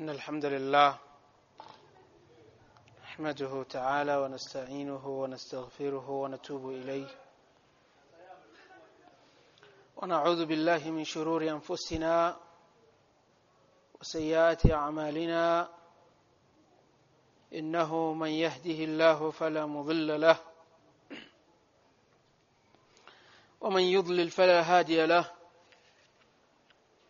إن الحمد لله نحمده تعالى ونستعينه ونستغفره ونتوب إليه ونعوذ بالله من شرور أنفسنا وسيئات أعمالنا إنه من يهده الله فلا مضل له ومن يضلل فلا هادي له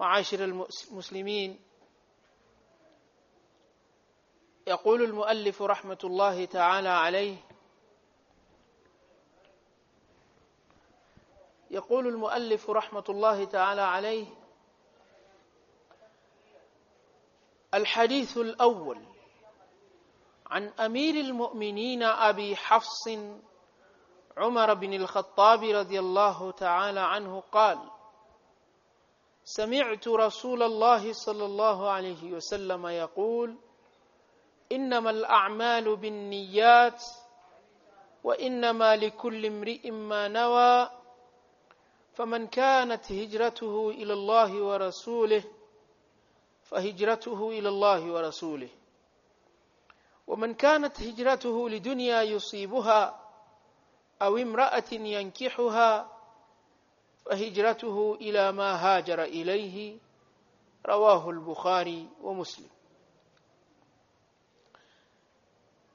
معاشر المسلمين. يقول المؤلف رحمة الله تعالى عليه. يقول المؤلف رحمة الله تعالى عليه. الحديث الأول عن أمير المؤمنين أبي حفص عمر بن الخطاب رضي الله تعالى عنه قال سمعت رسول الله صلى الله عليه وسلم يقول إنما الأعمال بالنيات وإنما لكل امرئ ما نوى فمن كانت هجرته إلى الله ورسوله فهجرته إلى الله ورسوله. ومن كانت هجرته لدنيا يصيبها أو امرأة ينكحها فهجرته إلى ما هاجر إليه رواه البخاري ومسلم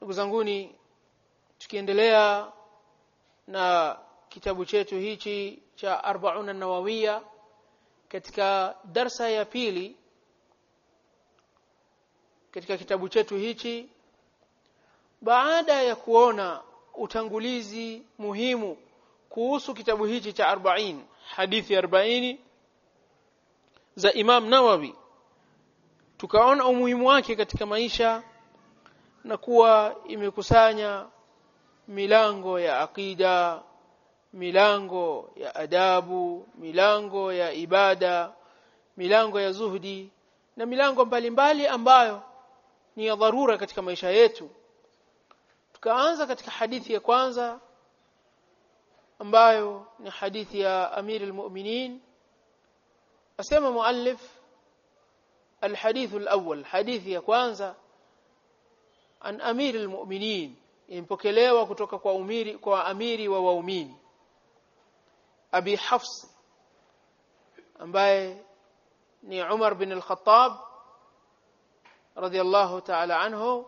ndugu zanguni tukiendelea na kitabu chetu hichi cha 40 nawawiya katika darsa ya pili katika kitabu chetu hichi baada ya kuona utangulizi muhimu kuhusu kitabu hichi cha 40 hadithi 40 za Imam Nawawi. Tukaona umuhimu wake katika maisha na kuwa imekusanya milango ya akida milango ya adabu milango ya ibada milango ya zuhdi na milango mbalimbali mbali ambayo ni ya dharura katika maisha yetu. Tukaanza katika hadithi ya kwanza ambayo ni hadithi ya Amir al-Mu'minin asema muallif الحديث الأول حديث ya kwanza an Amir al-Mu'minin impokelewa kutoka kwa umiri kwa amiri wa waumini Abi Hafs ambaye ni Umar bin al-Khattab radiyallahu ta'ala anhu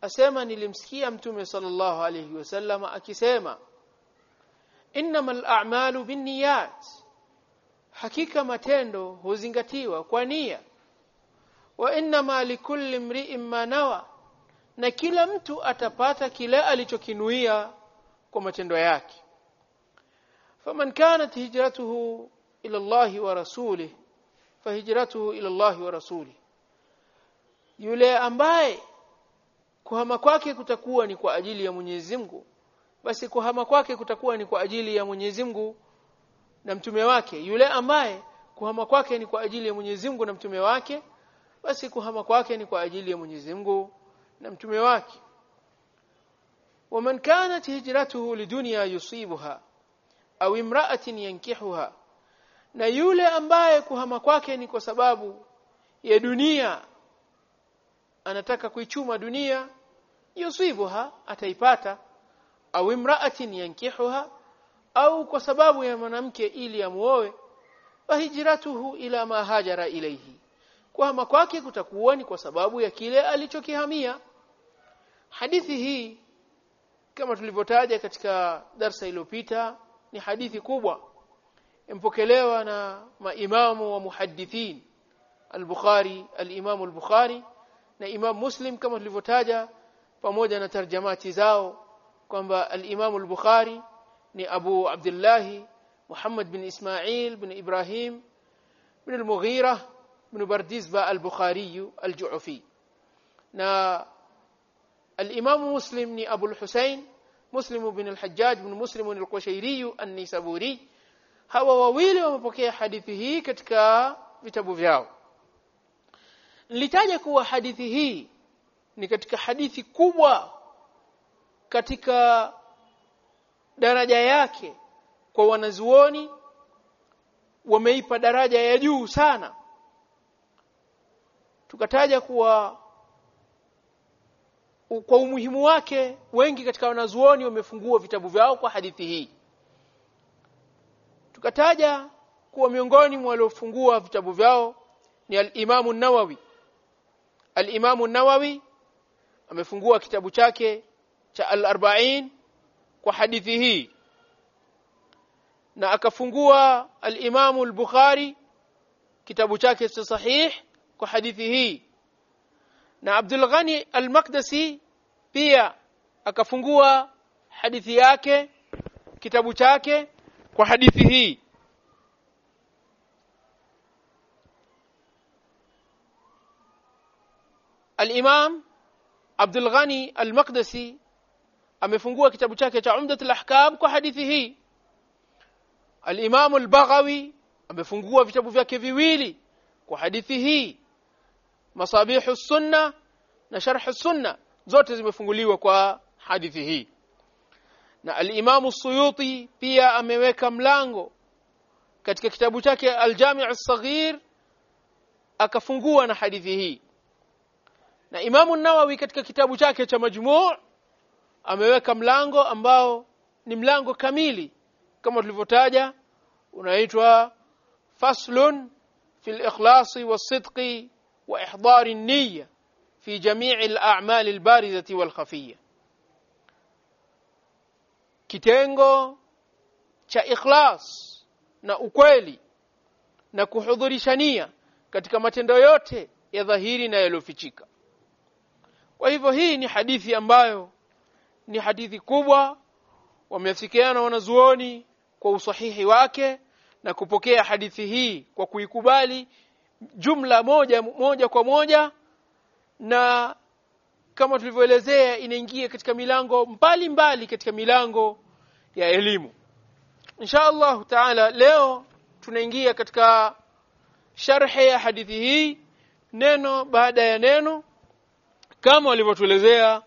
asema nilimsikia mtume sallallahu alayhi wasallam akisema innamal a'malu binniyat. Hakika matendo huzingatiwa kwa nia. Wa innama likulli imri'in ma nawa. Na kila mtu atapata kile alichokinuia kwa matendo yake. Faman kanat hijratuhu ila Allah wa rasulih fahijratuhu ila Allah wa rasulih yule ambaye kuhama kwake kutakuwa ni kwa ajili ya Mwenyezi Mungu basi kuhama kwake kutakuwa ni kwa ajili ya Mwenyezi Mungu na mtume wake yule ambaye kuhama kwake ni kwa ajili ya Mwenyezi Mungu na mtume wake basi kuhama kwake ni kwa ajili ya Mwenyezi Mungu na mtume wake ومن كانت هجرته لدنيا يصيبها au imra'atin yankihuha na yule ambaye kuhama kwake ni kwa sababu ya dunia anataka kuichuma dunia yusibuha ataipata au imra'atin yankihuha au kwa sababu ya mwanamke ili amuoe fahijratuhu ila ma hajara ilayhi. Kuhama kwake kutakuwa ni kwa sababu ya kile alichokihamia. Hadithi hii kama tulivyotaja katika darsa iliyopita ni hadithi kubwa impokelewa na maimamu wa muhaddithin al-Bukhari al-Imam al-Bukhari na Imam Muslim kama tulivyotaja pamoja na tarjamati zao kwamba al-Imam al-Bukhari ni Abu Abdullah Muhammad bin Ismail bin Ibrahim bin al-Mughira bin Bardizba al-Bukhari al-Ju'fi na al-Imam Muslim ni Abu al-Husayn Muslim bin al-Hajjaj bin Muslim al-Qushayri an-Nisaburi hawa wawili wamepokea hadithi hii katika vitabu vyao nilitaja kuwa hadithi hii ni katika hadithi kubwa katika daraja yake kwa wanazuoni wameipa daraja ya juu sana. Tukataja kuwa kwa umuhimu wake wengi katika wanazuoni wamefungua vitabu vyao kwa hadithi hii. Tukataja kuwa miongoni mwa waliofungua vitabu vyao ni al-Imam an-Nawawi al-Imam an-Nawawi amefungua kitabu chake cha al-Arba'in kwa hadithi hii na akafungua al-Imam al-Bukhari kitabu chake cha sahih kwa hadithi hii na Abdul Ghani al-Maqdisi pia akafungua hadithi yake kitabu chake kwa hadithi hii Al-Imam Abdul Ghani Al-Maqdisi amefungua kitabu chake cha Umdatul Ahkam kwa hadithi hii. Al-Imam Al-Baghawi amefungua vitabu vyake viwili kwa hadithi hii. Masabihu Sunna na Sharh Sunna zote zimefunguliwa kwa hadithi hii. Na al-Imam Suyuti pia ameweka mlango katika kitabu chake Al-Jami' As-Saghir akafungua na hadithi hii. Na Imam Nawawi katika kitabu chake cha Majmu' ameweka mlango ambao ni mlango kamili. Kama tulivyotaja unaitwa faslun fil ikhlasi was-sidqi wa ihdari an-niyya fi jami' al-a'mal al-barizati wal-khafiyya kitengo cha ikhlas na ukweli na kuhudhurishania katika matendo yote ya dhahiri na yaliyofichika. Kwa hivyo hii ni hadithi ambayo ni hadithi kubwa wameafikiana wanazuoni kwa usahihi wake na kupokea hadithi hii kwa kuikubali jumla moja moja kwa moja. Na kama tulivyoelezea inaingia katika milango mbali mbali katika milango ya elimu. Insha Allah taala leo tunaingia katika sharhi ya hadithi hii neno baada ya neno. Kama walivyotuelezea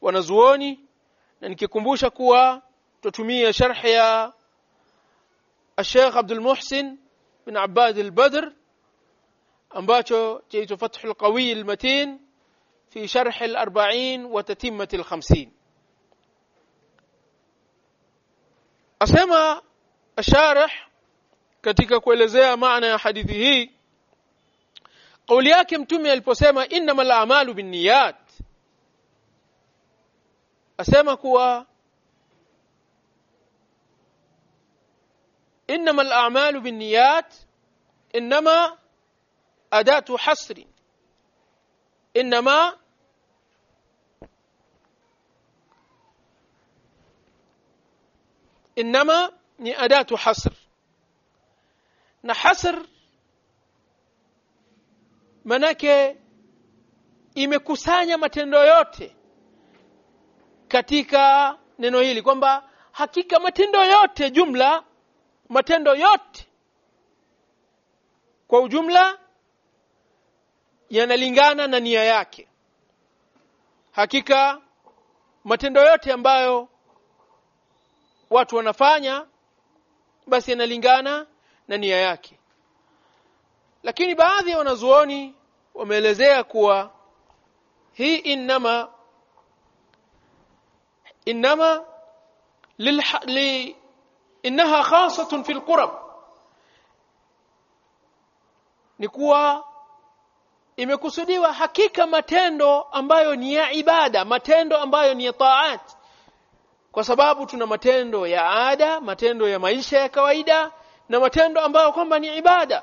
wanazuoni na nikikumbusha kuwa tutumia sharhi ya الشيخ عبد المحسن بن عباد البدر ambacho chaitwa Fath al-Qawi al-Matin في شرح الأربعين وتتمة الخمسين أسمى الشارح katika kuelezea maana ya hadithi hii kauli yake mtume aliposema innamal a'malu binniyat asema kuwa innamal a'malu binniyat inma adatu hasri inma inma ni adatu hasr na hasr manake imekusanya matendo yote katika neno hili kwamba hakika matendo yote jumla matendo yote kwa ujumla yanalingana na nia yake. Hakika matendo yote ambayo watu wanafanya basi yanalingana na nia yake. Lakini baadhi ya wanazuoni wameelezea kuwa hii innama innama للح... ل... انها خاصه في القرب. ni kuwa imekusudiwa hakika matendo ambayo ni ya ibada matendo ambayo ni ya taat. kwa sababu tuna matendo ya ada matendo ya maisha ya kawaida na matendo ambayo kwamba ni ibada.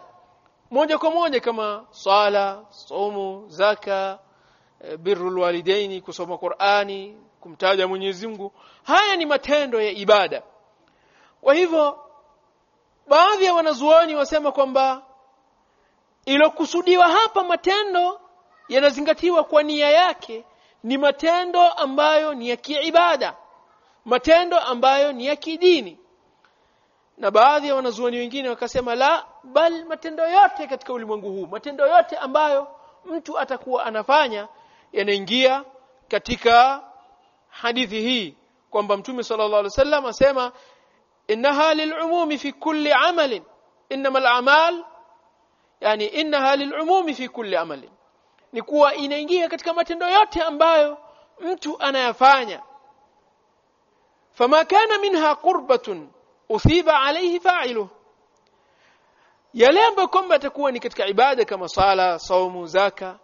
moja kwa moja kama sala somo zaka birrul walidaini kusoma Qur'ani kumtaja Mwenyezi Mungu. Haya ni matendo ya ibada. Kwa hivyo baadhi ya wanazuoni wasema kwamba ilokusudiwa hapa matendo yanazingatiwa kwa nia yake ni matendo ambayo ni ya kiibada matendo ambayo ni ya kidini. Na baadhi ya wanazuoni wengine wakasema la bal matendo yote katika ulimwengu huu matendo yote ambayo mtu atakuwa anafanya yanaingia katika hadithi hii kwamba mtume sallallahu alaihi wasallam asema innaha lilumumi fi kulli amalin. Innamal a'mal yani innaha lilumumi fi kulli amalin. Ni kuwa inaingia katika matendo yote ambayo mtu anayafanya. Fama kana minha qurbatun uthiba alayhi fa'iluhu yale ambayo kwamba atakuwa ni katika ibada kama sala saumu zaka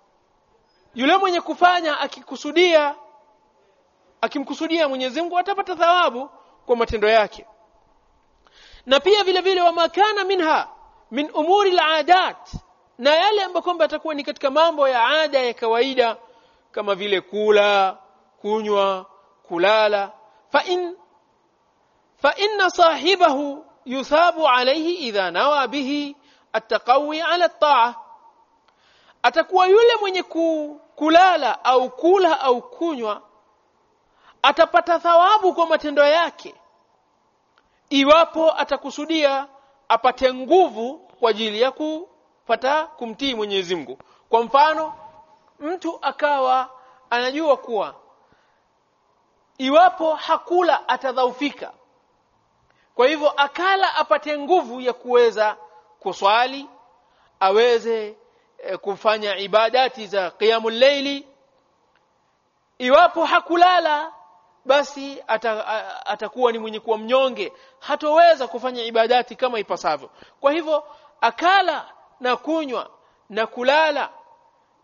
yule mwenye kufanya akikusudia akimkusudia Mwenyezi Mungu atapata thawabu kwa matendo yake. Na pia vile vile wa makana minha min umuri al-adat na yale ambayo kwamba atakuwa ni katika mambo ya ada ya kawaida kama vile kula kunywa kulala fa in fa inna sahibahu yuthabu alayhi idha nawa bihi at-taqawi ala at-ta'a atakuwa yule mwenye ku, kulala au kula au kunywa atapata thawabu kwa matendo yake iwapo atakusudia apate nguvu kwa ajili ya kupata kumtii Mwenyezi Mungu. Kwa mfano mtu akawa anajua kuwa iwapo hakula atadhaufika. Kwa hivyo akala apate nguvu ya kuweza kuswali aweze e, kufanya ibadati za qiyamul layli. Iwapo hakulala basi ata, atakuwa ni mwenye kuwa mnyonge. Hatoweza kufanya ibadati kama ipasavyo. Kwa hivyo akala na kunywa na kulala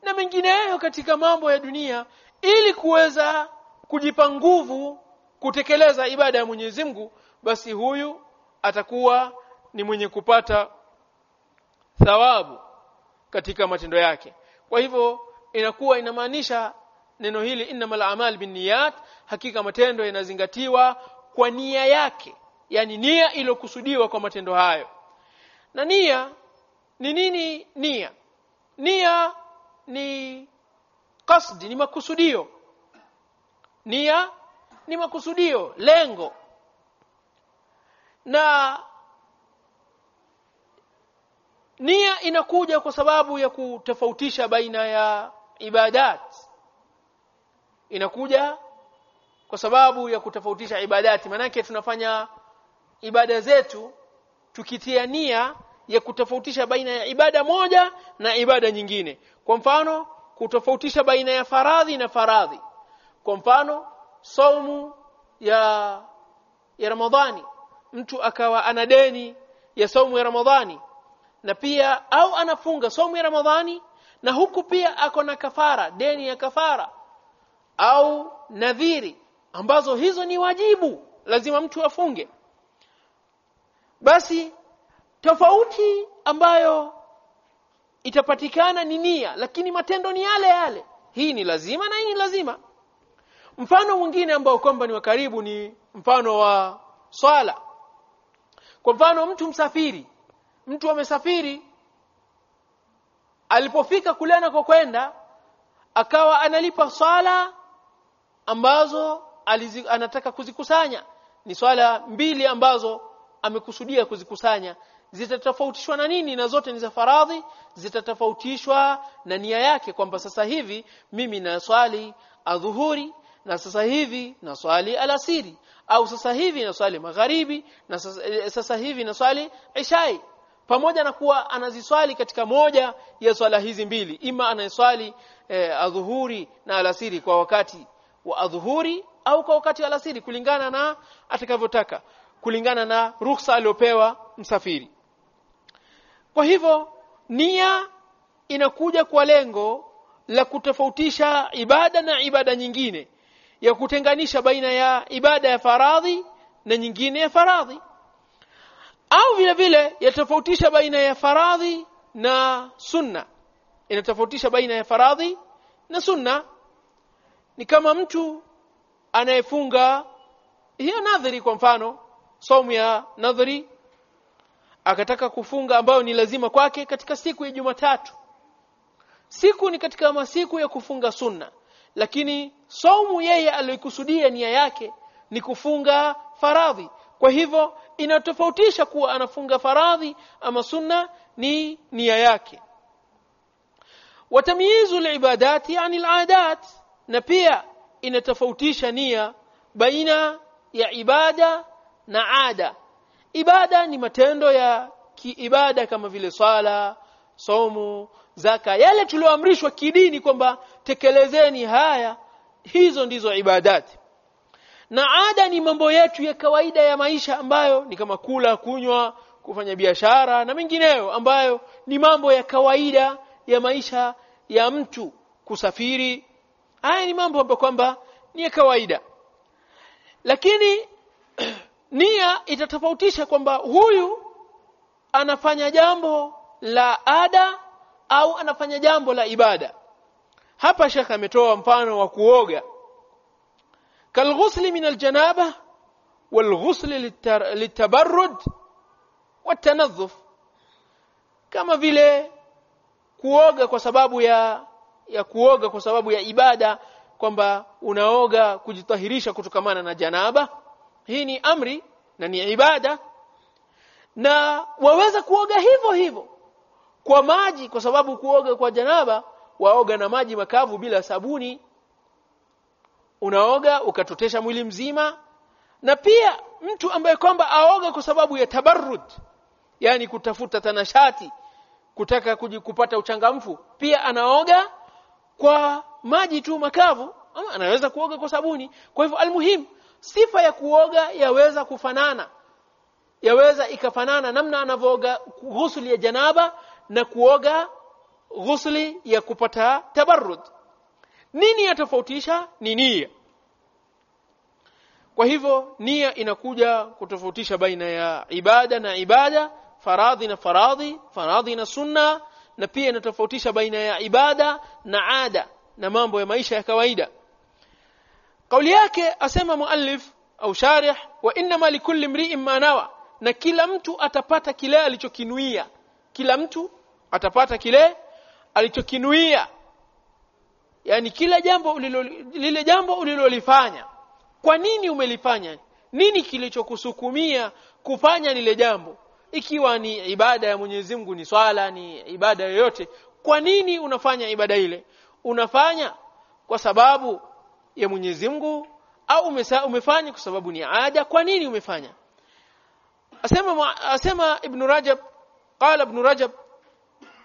na mengineyo katika mambo ya dunia ili kuweza kujipa nguvu kutekeleza ibada ya Mwenyezi Mungu basi huyu atakuwa ni mwenye kupata thawabu katika matendo yake. Kwa hivyo inakuwa inamaanisha neno hili innamal a'mal binniyat hakika matendo yanazingatiwa kwa nia yake yani nia iliyokusudiwa kwa matendo hayo. Na nia ni nini? Nia. Nia ni kasdi ni makusudio. Nia ni makusudio lengo. Na nia inakuja kwa sababu ya kutofautisha baina ya ibadat inakuja kwa sababu ya kutofautisha ibadati. Manake tunafanya ibada zetu tukitia nia ya kutofautisha baina ya ibada moja na ibada nyingine. Kwa mfano kutofautisha baina ya faradhi na faradhi. Kwa mfano somu ya ya Ramadhani. Mtu akawa ana deni ya somu ya Ramadhani. Na pia au anafunga somu ya Ramadhani na huku pia ako na kafara deni ya kafara au nadhiri ambazo hizo ni wajibu lazima mtu afunge. Basi tofauti ambayo itapatikana ni nia lakini matendo ni yale yale. Hii ni lazima na hii ni lazima. Mfano mwingine ambao kwamba ni wa karibu ni mfano wa swala. Kwa mfano mtu msafiri. Mtu amesafiri alipofika kule anakokwenda akawa analipa swala ambazo alizi, anataka kuzikusanya. Ni swala mbili ambazo amekusudia kuzikusanya. Zitatofautishwa na nini? Na zote ni za faradhi. Zitatofautishwa na nia yake kwamba sasa hivi mimi na swali adhuhuri na sasa hivi na swali alasiri au sasa hivi na swali magharibi na sasa, eh, sasa hivi naswali ishai. Pamoja na kuwa anaziswali katika moja ya swala hizi mbili ima anayeswali eh, adhuhuri na alasiri kwa wakati wa adhuhuri au kwa wakati wa alasiri kulingana na atakavyotaka kulingana na ruhusa aliyopewa msafiri. Kwa hivyo nia inakuja kwa lengo la kutofautisha ibada na ibada nyingine ya kutenganisha baina ya ibada ya faradhi na nyingine ya faradhi. Au vile vile yatofautisha baina ya faradhi na sunna. Inatofautisha baina ya faradhi na sunna ni kama mtu anayefunga hiyo nadhiri kwa mfano somu ya nadhiri akataka kufunga ambayo ni lazima kwake katika siku ya Jumatatu. Siku ni katika masiku ya kufunga sunna lakini saumu yeye aliyokusudia nia yake ni kufunga faradhi. Kwa hivyo inatofautisha kuwa anafunga faradhi ama sunna ni nia yake. Watamyizu alibadati yani aladat na pia inatofautisha nia baina ya ibada na ada. Ibada ni matendo ya kiibada kama vile swala somo zaka. Yale tulioamrishwa kidini kwamba tekelezeni haya hizo ndizo ibadati na ada ni mambo yetu ya kawaida ya maisha ambayo ni kama kula kunywa kufanya biashara na mengineyo ambayo ni mambo ya kawaida ya maisha ya mtu kusafiri haya ni mambo ambayo kwamba ni ya kawaida. Lakini nia itatofautisha kwamba huyu anafanya jambo la ada au anafanya jambo la ibada. Hapa shekha ametoa mfano wa kuoga. Kalghusli min aljanaba walghusli litabarrud watanadhuf kama vile kuoga kwa sababu ya ya kuoga kwa sababu ya ibada kwamba unaoga kujitahirisha kutokamana na janaba. Hii ni amri na ni ibada. Na waweza kuoga hivyo hivyo kwa maji kwa sababu kuoga kwa janaba waoga na maji makavu bila sabuni. Unaoga ukatotesha mwili mzima. Na pia mtu ambaye kwamba aoga kwa sababu ya tabarrud yani kutafuta tanashati kutaka kupata uchangamfu pia anaoga kwa maji tu makavu ama anaweza kuoga kwa sabuni. Kwa hivyo almuhim sifa ya kuoga yaweza kufanana yaweza ikafanana namna anavooga ghusli ya janaba na kuoga ghusli ya kupata tabarrud. Nini yatofautisha? Ni nia. Kwa hivyo nia inakuja kutofautisha baina ya ibada na ibada faradhi na faradhi faradhi na sunna na pia inatofautisha baina ya ibada na ada na mambo ya maisha ya kawaida. Kauli yake asema muallif au sharih wa inma likulli mri'in ma nawa na kila mtu atapata kile alichokinuia. Kila mtu atapata kile alichokinuia. Yani kila jambo ulilo, lile jambo ulilolifanya. Kwa nini umelifanya? Nini kilichokusukumia kufanya lile jambo ikiwa ni ibada ya Mwenyezi Mungu ni swala ni ibada yoyote kwa nini unafanya ibada ile? Unafanya kwa sababu ya Mwenyezi Mungu au umefanya kwa sababu ni ada? Kwa nini umefanya? Asema asema ibn Rajab qala ibn Rajab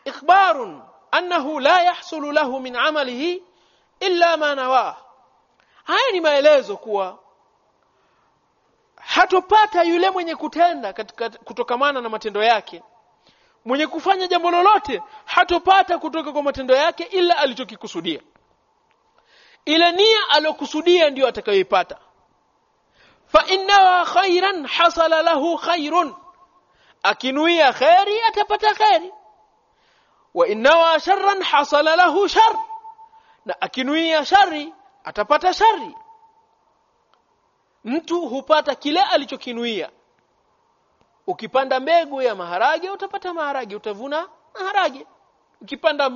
ikhbarun annahu la yahsulu lahu min amalihi illa ma nawaa haya ni maelezo kuwa hatopata yule mwenye kutenda katika kutokamana na matendo yake. Mwenye kufanya jambo lolote hatopata kutoka kwa matendo yake ila alichokikusudia. Ile nia aliyokusudia ndiyo atakayoipata. Fa inna khairan hasala lahu khairun akinuia khairi atapata khairi wa inna sharran hasala lahu shar. Na akinuia shari atapata shari mtu hupata kile alichokinuia. Ukipanda mbegu ya maharage utapata maharage utavuna maharage. Ukipanda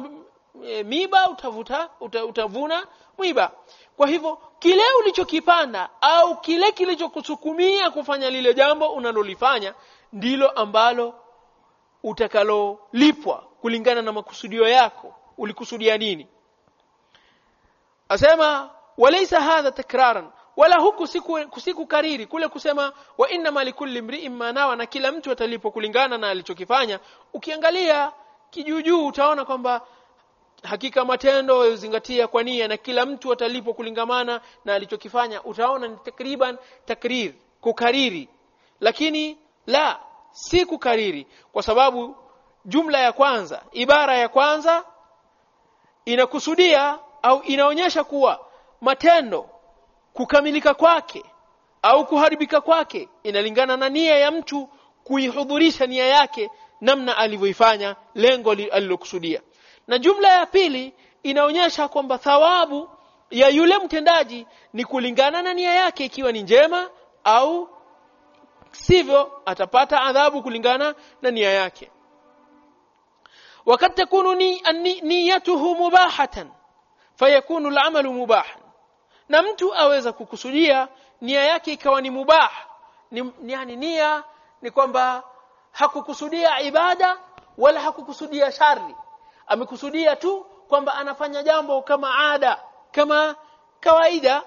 e, miba utavuta uta, utavuna mwiba kwa hivyo kile ulichokipanda au kile kilichokusukumia kufanya lile jambo unalolifanya ndilo ambalo utakalolipwa kulingana na makusudio yako. Ulikusudia nini? Asema walaysa hadha takraran wala huku siku siku kule kusema wa inna malikulli mri'in ma nawa na kila mtu atalipo kulingana na alichokifanya ukiangalia kijujuu utaona kwamba hakika matendo yazingatia kwa nia na kila mtu atalipo kulingamana na alichokifanya utaona ni takriban takrir kukariri. Lakini la si kukariri kwa sababu jumla ya kwanza ibara ya kwanza inakusudia au inaonyesha kuwa matendo kukamilika kwake au kuharibika kwake inalingana na nia ya mtu kuihudhurisha nia yake namna alivyoifanya lengo alilokusudia. Na jumla ya pili inaonyesha kwamba thawabu ya yule mtendaji ni kulingana na nia yake ikiwa ni njema au sivyo atapata adhabu kulingana na nia yake. Takunu ni niyatuhu mubahatan fayakunu al'amalu mubahan na mtu aweza kukusudia nia yake ikawa ni mubah ni yani nia ni kwamba hakukusudia ibada wala hakukusudia shari amekusudia tu kwamba anafanya jambo kama ada kama kawaida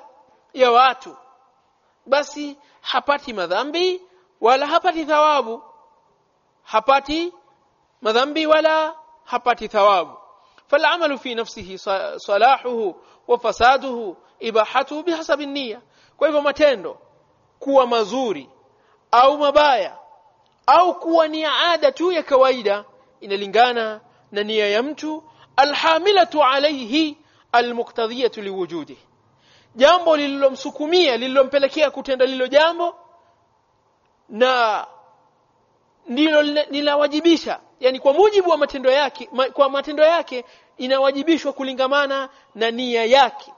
ya watu. Basi hapati madhambi wala hapati thawabu. Hapati madhambi wala hapati thawabu فالعمل في نفسه صلاحه وفساده ibahatu bihasabi nia kwa hivyo matendo kuwa mazuri au mabaya au kuwa ni ada tu ya kawaida inalingana na nia ya mtu alhamilatu alayhi almuqtadiyatu liwujudi jambo lililomsukumia lililompelekea kutenda lilo jambo na ndilo linawajibisha yani kwa mujibu wa matendo yake ma, kwa matendo yake inawajibishwa kulingamana na nia yake.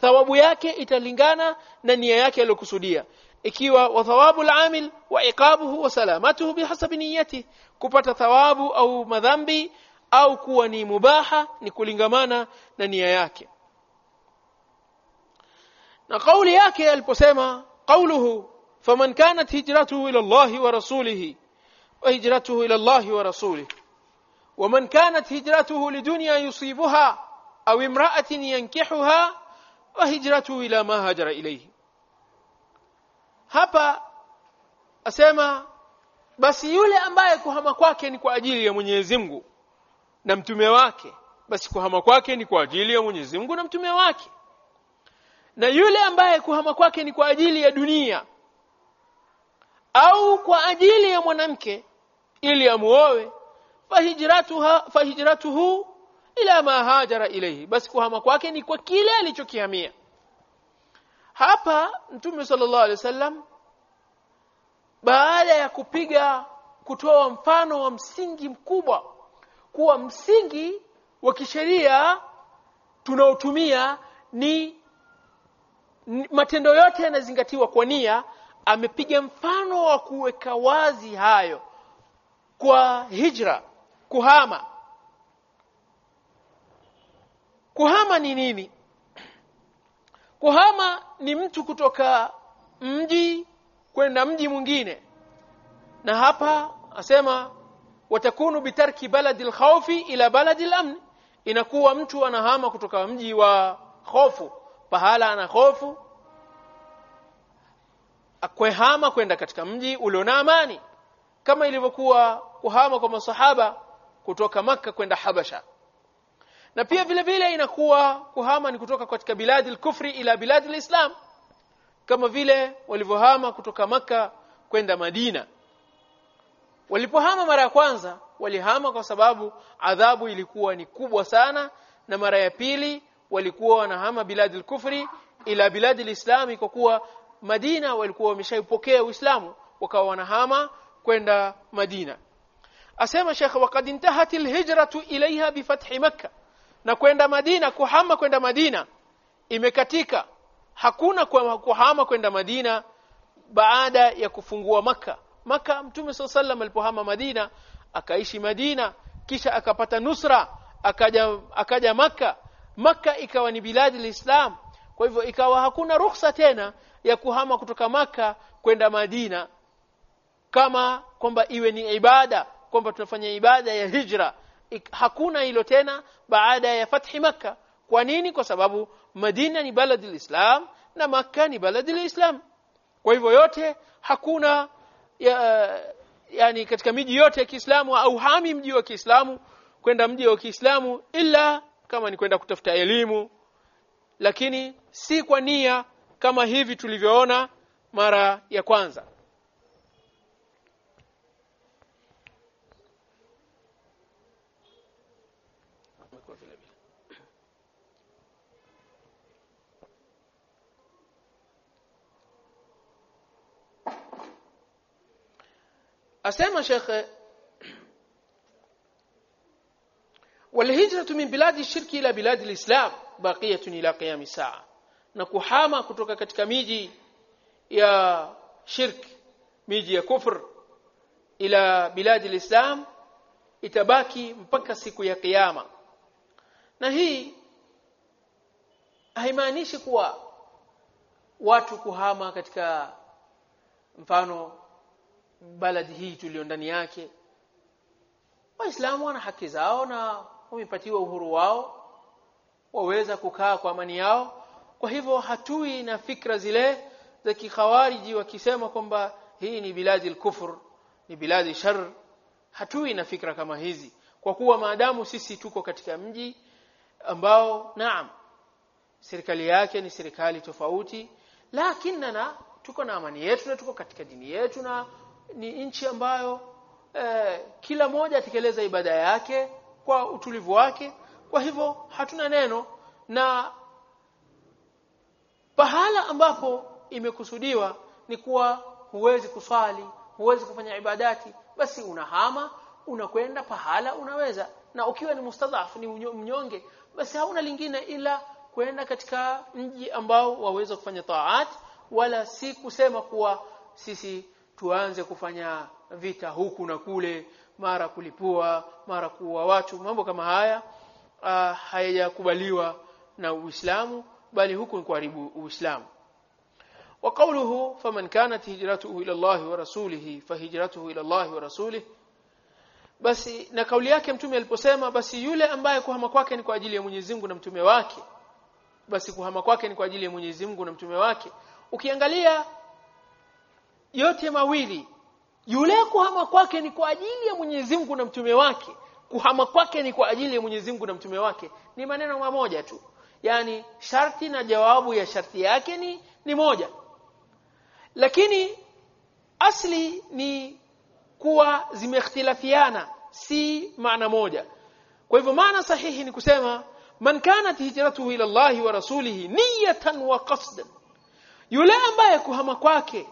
Thawabu yake italingana na nia yake aliyokusudia. Ikiwa wa thawabu al-amil wa iqabuhu wa salamatuhu bihasabi niyyati kupata thawabu au madhambi au kuwa ni mubaha ni kulingamana na nia yake. Na kauli yake aliposema qauluhu faman kanat hijratuhu ila Allah wa rasulihi wa hijratuhu ila Allah wa rasulihi ومن كانت هجرته لدنيا يصيبها أو امرأة ينكحها وهجرته إلى ما هاجر إليه hapa asema basi yule ambaye kuhama kwake ni kwa ajili ya Mwenyezi Mungu na mtume wake basi kuhama kwake ni kwa ajili ya Mwenyezi Mungu na mtume wake na yule ambaye kuhama kwake ni kwa ajili ya dunia au kwa ajili ya mwanamke ili amuoe fahijratuha fahijratuhu ila ma hajara ilayhi. Basi kuhama kwake ni kwa kile alichokihamia. Hapa mtume sallallahu alaihi wasallam baada ya kupiga kutoa mfano wa msingi mkubwa kuwa msingi wa kisheria tunaotumia ni matendo yote yanazingatiwa kwa nia amepiga mfano wa kuweka wazi hayo kwa hijra kuhama. Kuhama ni nini? Kuhama ni mtu kutoka mji kwenda mji mwingine. Na hapa asema watakunu bitarki baladi alkhawfi ila baladi alamn inakuwa mtu anahama kutoka mji wa hofu pahala ana hofu akwehama kwenda katika mji ulio na amani kama ilivyokuwa kuhama kwa masahaba kutoka maka kwenda Habasha. Na pia vile vile inakuwa kuhama ni kutoka katika biladi al-kufri ila biladi al-islam kama vile walivyohama kutoka maka kwenda Madina. Walipohama mara ya kwanza walihama kwa sababu adhabu ilikuwa ni kubwa sana na mara ya pili walikuwa wanahama biladi al-kufri ila biladi al-islam kwa kuwa Madina walikuwa wameshaipokea Uislamu wakawa wanahama kwenda Madina. Asema Sheikh waqad intahat alhijratu ilaiha bifathi makkah. Na kwenda Madina kuhama kwenda Madina imekatika. Hakuna kuhama kwenda Madina baada ya kufungua maka maka mtume sallam alipohama Madina akaishi Madina kisha akapata nusra akaja akaja maka maka ikawa ni biladi lislam kwa hivyo ikawa hakuna ruhusa tena ya kuhama kutoka maka kwenda Madina kama kwamba iwe ni ibada kwamba tunafanya ibada ya hijra. Hakuna hilo tena baada ya fathi maka kwa nini? Kwa sababu Madina ni baladi islam na Makka ni baladi islam. Kwa hivyo yote hakuna ya, yani katika miji yote ya Kiislamu au hami mji wa Kiislamu kwenda mji wa Kiislamu ila kama ni kwenda kutafuta elimu. Lakini si kwa nia kama hivi tulivyoona mara ya kwanza تكون أسامة شيخ والهجرة من بلاد الشرك إلى بلاد الإسلام باقية إلى قيام الساعة. نكوحاما كتوكا كتكا ميجي يا شرك ميجي يا كفر إلى بلاد الإسلام itabaki mpaka siku ya kiyama na hii haimaanishi kuwa watu kuhama katika mfano baladi hii tulio ndani yake. Waislamu wana haki zao na wamepatiwa uhuru wao waweza kukaa kwa amani yao. Kwa hivyo hatui na fikra zile za kikhawariji wakisema kwamba hii ni biladi al-kufr ni biladi shar. Hatui na fikra kama hizi. Kwa kuwa maadamu sisi tuko katika mji ambao naam. serikali yake ni serikali tofauti lakini lakinna tuko na amani yetu na tuko katika dini yetu na ni nchi ambayo eh, kila moja atekeleza ibada yake kwa utulivu wake. Kwa hivyo hatuna neno na pahala ambapo imekusudiwa ni kuwa huwezi kuswali huwezi kufanya ibadati basi unahama unakwenda pahala unaweza. Na ukiwa ni mustadhaf ni mnyonge basi hauna lingine ila kwenda katika mji ambao waweza kufanya taat wala si kusema kuwa sisi tuanze kufanya vita huku na kule mara kulipua mara kuua watu mambo kama haya uh, hayajakubaliwa na Uislamu bali huku ni kuharibu Uislamu وقوله فمن كانت هجرته الى الله ورسوله فهجرته الى الله ورسوله basi na kauli yake mtume aliposema basi yule ambaye kuhama kwake ni kwa ajili ya Mwenyezi na mtume wake. Basi kuhama kwake ni kwa ajili ya Mwenyezi na mtume wake. Ukiangalia yote mawili yule kuhama kwake ni kwa ajili ya Mwenyezi na mtume wake. Kuhama kwake ni kwa ajili ya Mwenyezi na mtume wake. Ni maneno mamoja tu. Yani sharti na jawabu ya sharti yake ni ni moja. Lakini asli ni kuwa zimeikhtilafiana si maana moja. Kwa hivyo maana sahihi ni kusema man kanat hijratuhu ila Allahi wa rasulihi niyatan wa qasdan. Yule ambaye kuhama kwake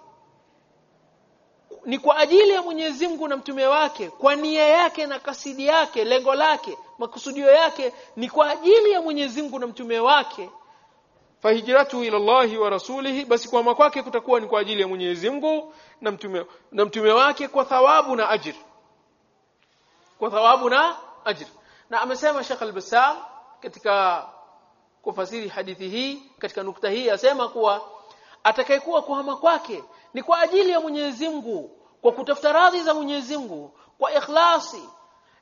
ni kwa ajili ya Mwenyezi Mungu na mtume wake kwa nia yake na kasidi yake lengo lake makusudio yake ni kwa ajili ya Mwenyezi Mungu na mtume wake fahijratu ila Allah wa rasulihi basi kuhama kwake kutakuwa ni kwa ajili ya Mwenyezi Mungu na mtume na mtume wake kwa thawabu na ajir. Kwa thawabu na ajir. Na amesema Sheikh Al-Bassam katika kufasiri hadithi hii katika nukta hii asema kuwa atakayekuwa kuhama kwake ni kwa ajili ya Mwenyezi Mungu kwa kutafuta radhi za Mwenyezi Mungu kwa ikhlasi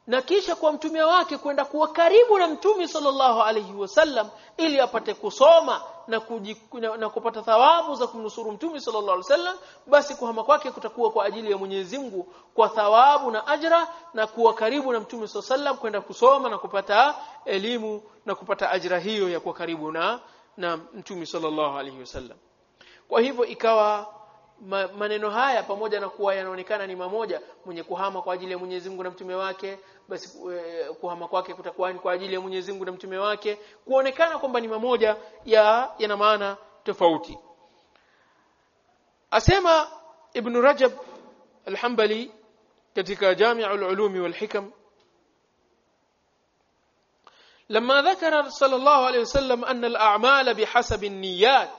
na kisha kwa mtume wake kwenda kuwa karibu na mtume sallallahu alaihi wasallam ili apate kusoma na, kujiku, na, na kupata thawabu za kumnusuru mtume sallallahu alaihi wasallam basi kuhama kwake kutakuwa kwa ajili ya Mwenyezi Mungu kwa thawabu na ajra na kuwa karibu na mtume sallallahu alaihi wasallam kwenda kusoma na kupata elimu na kupata ajra hiyo ya kuwa karibu na na mtume sallallahu alaihi wasallam. Kwa hivyo ikawa ma, maneno haya pamoja na kuwa yanaonekana ni mamoja mwenye kuhama kwa ajili ya Mwenyezi Mungu na mtume wake basi e, kuhama kwake kutakuwa ni kwa ajili ya Mwenyezi Mungu na mtume wake kuonekana kwamba ni mamoja ya yana maana tofauti asema ibn Rajab al-Hanbali katika Jami'ul Ulumi wal Hikam لما ذكر صلى الله عليه وسلم أن الأعمال بحسب النيات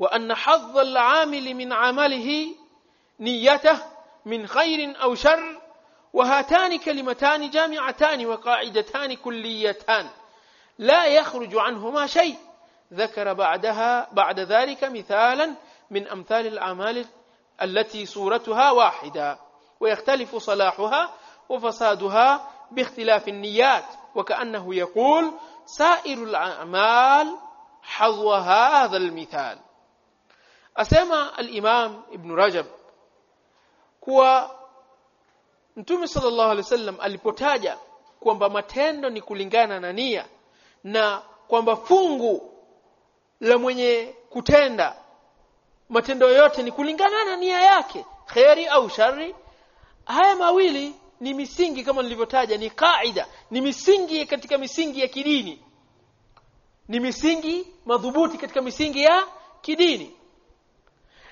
وأن حظ العامل من عمله نيته من خير أو شر وهاتان كلمتان جامعتان وقاعدتان كليتان لا يخرج عنهما شيء. ذكر بعدها بعد ذلك مثالا من أمثال الأعمال التي صورتها واحدة ويختلف صلاحها وفسادها باختلاف النيات. وكأنه يقول sairul a'mal hadwa hadha almithal asema al-imam ibn rajab kuwa mtume sallallahu alaihi wasallam alipotaja kwamba matendo ni kulingana na nia na kwamba fungu la mwenye kutenda matendo yote ni kulingana na nia yake kheri au shari haya mawili ni misingi kama nilivyotaja ni kaida ni misingi katika misingi ya kidini ni misingi madhubuti katika misingi ya kidini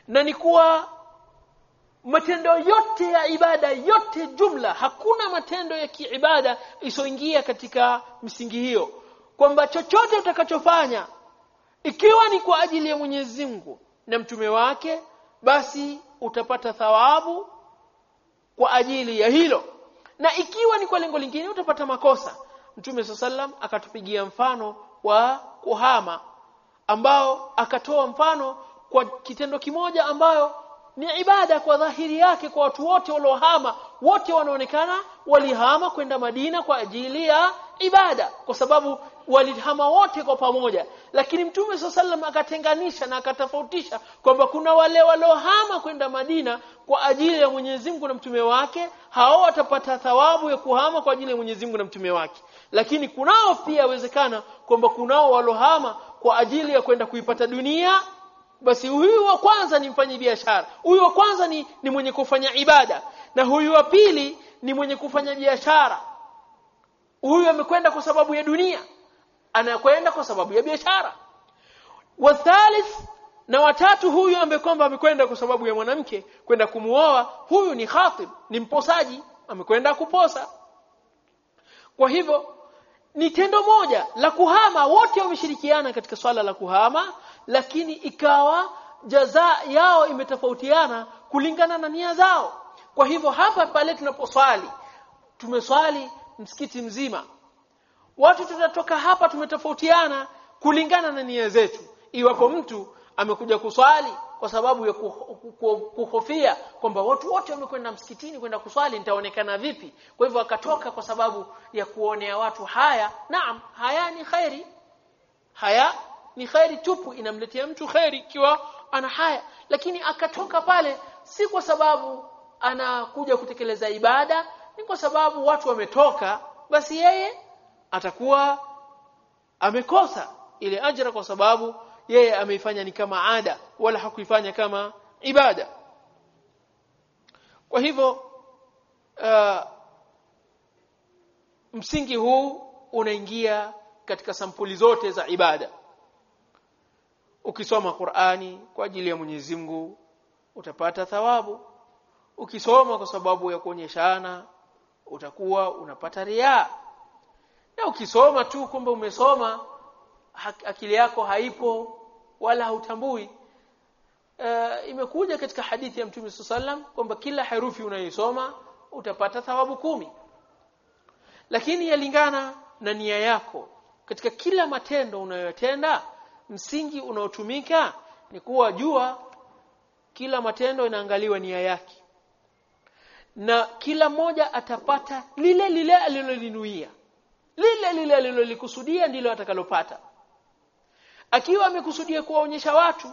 na ni kuwa matendo yote ya ibada yote jumla hakuna matendo ya kiibada isoingia katika misingi hiyo. Kwamba chochote utakachofanya ikiwa ni kwa ajili ya Mwenyezi Mungu na mtume wake basi utapata thawabu kwa ajili ya hilo. Na ikiwa ni kwa lengo lingine utapata makosa. Mtume sallam akatupigia mfano wa kuhama ambao akatoa mfano kwa kitendo kimoja ambayo ni ibada kwa dhahiri yake kwa watu wote waliohama wote wanaonekana walihama kwenda Madina kwa ajili ya ibada kwa sababu walihama wote kwa pamoja. Lakini mtume sallam akatenganisha na akatofautisha kwamba kuna wale waliohama kwenda Madina kwa ajili ya Mwenyezi na mtume wake hao watapata thawabu ya kuhama kwa ajili ya Mwenyezi na mtume wake. Lakini kunao pia wezekana kwamba kunao walohama kwa ajili ya kwenda kuipata dunia basi huyu wa kwanza ni mfanyi biashara huyu wa kwanza ni, ni mwenye kufanya ibada. Na huyu wa pili ni mwenye kufanya biashara. Huyu amekwenda kwa sababu ya dunia. Anakwenda kwa sababu ya biashara. Wathalith na watatu huyu ambaye kwamba amekwenda kwa sababu ya mwanamke kwenda kumuoa huyu ni khatib ni mposaji. Amekwenda kuposa. Kwa hivyo ni tendo moja la kuhama. Wote wameshirikiana katika swala la kuhama lakini ikawa jaza yao imetofautiana kulingana na nia zao. Kwa hivyo hapa pale tunaposwali tumeswali msikiti mzima. Watu tutatoka hapa tumetofautiana kulingana na nia zetu. Iwapo mtu amekuja kuswali kwa sababu ya kuhofia kwamba watu wote wamekwenda msikitini kwenda kuswali nitaonekana vipi? Kwa hivyo akatoka kwa sababu ya kuonea watu haya. Naam haya ni khairi. Haya ni khairi tupu inamletea mtu khairi ikiwa ana haya. Lakini akatoka pale si kwa sababu anakuja kutekeleza ibada ni kwa sababu watu wametoka basi yeye atakuwa amekosa ile ajira kwa sababu yeye ameifanya ni kama ada wala hakuifanya kama ibada. Kwa hivyo uh, msingi huu unaingia katika sampuli zote za ibada ukisoma Qur'ani kwa ajili ya Mwenyezi Mungu utapata thawabu. Ukisoma kwa sababu ya kuonyeshana utakuwa unapata ria na ukisoma tu kumbe umesoma akili yako haipo wala hautambui. Uh, imekuja katika hadithi ya Mtume sallam kwamba kila herufi unayosoma utapata thawabu kumi. Lakini yalingana na nia yako katika kila matendo unayotenda msingi unaotumika ni kuwa jua kila matendo inaangaliwa nia yake. Na kila mmoja atapata lile lile alilolinuia. Lile lile alilolikusudia ndilo atakalopata. Akiwa amekusudia kuwaonyesha watu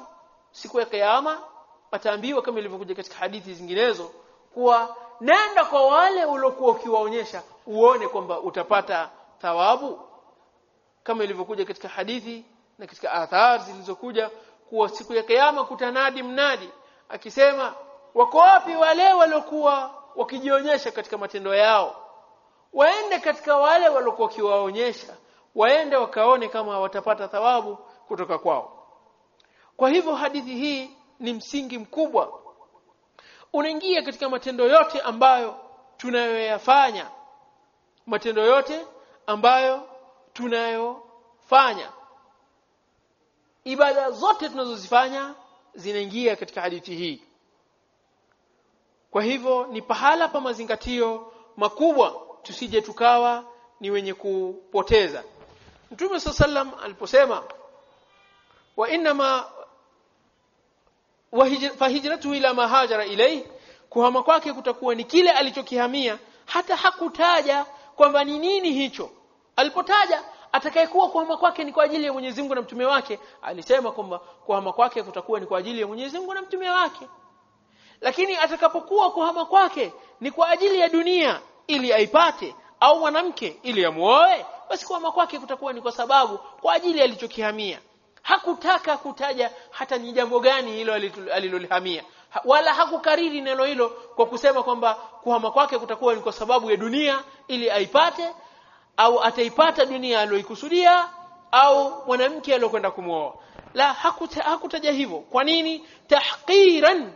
siku ya kiyama ataambiwa kama ilivyokuja katika hadithi zinginezo kuwa nenda kwa wale uliokuwa ukiwaonyesha uone kwamba utapata thawabu. Kama ilivyokuja katika hadithi na katika athari zilizokuja kuwa siku ya kiyama kutanadi mnadi akisema wako wapi wale waliokuwa wakijionyesha katika matendo yao? Waende katika wale waliokuwa wakiwaonyesha waende wakaone kama watapata thawabu kutoka kwao. Kwa hivyo hadithi hii ni msingi mkubwa. Unaingia katika matendo yote ambayo tunayoyafanya matendo yote ambayo tunayofanya ibada zote tunazozifanya zinaingia katika hadithi hii. Kwa hivyo ni pahala pa mazingatio makubwa tusije tukawa ni wenye kupoteza. Mtume sallam aliposema wa inma fahijratu ila ma hajara ilayhi kuhama kwake kutakuwa ni kile alichokihamia hata hakutaja kwamba ni nini hicho. Alipotaja atakayekuwa kuhama kwake ni kwa ajili ya Mwenyezi Mungu na mtume wake. Alisema kwamba kuhama kwake kutakuwa ni kwa ajili ya Mwenyezi Mungu na mtume wake. Lakini atakapokuwa kuhama kwake ni kwa ajili ya dunia ili aipate au mwanamke ili amuoe basi kuhama kwake kutakuwa ni kwa sababu kwa ajili alichokihamia. Hakutaka kutaja hata ni jambo gani hilo alilolihamia. Wala hakukariri neno hilo kwa kusema kwamba kuhama kwake kutakuwa ni kwa sababu ya dunia ili aipate au ataipata dunia aliyoikusudia au mwanamke aliyokwenda kumwoa la hakuta, hakutaja hivyo kwa nini tahqiran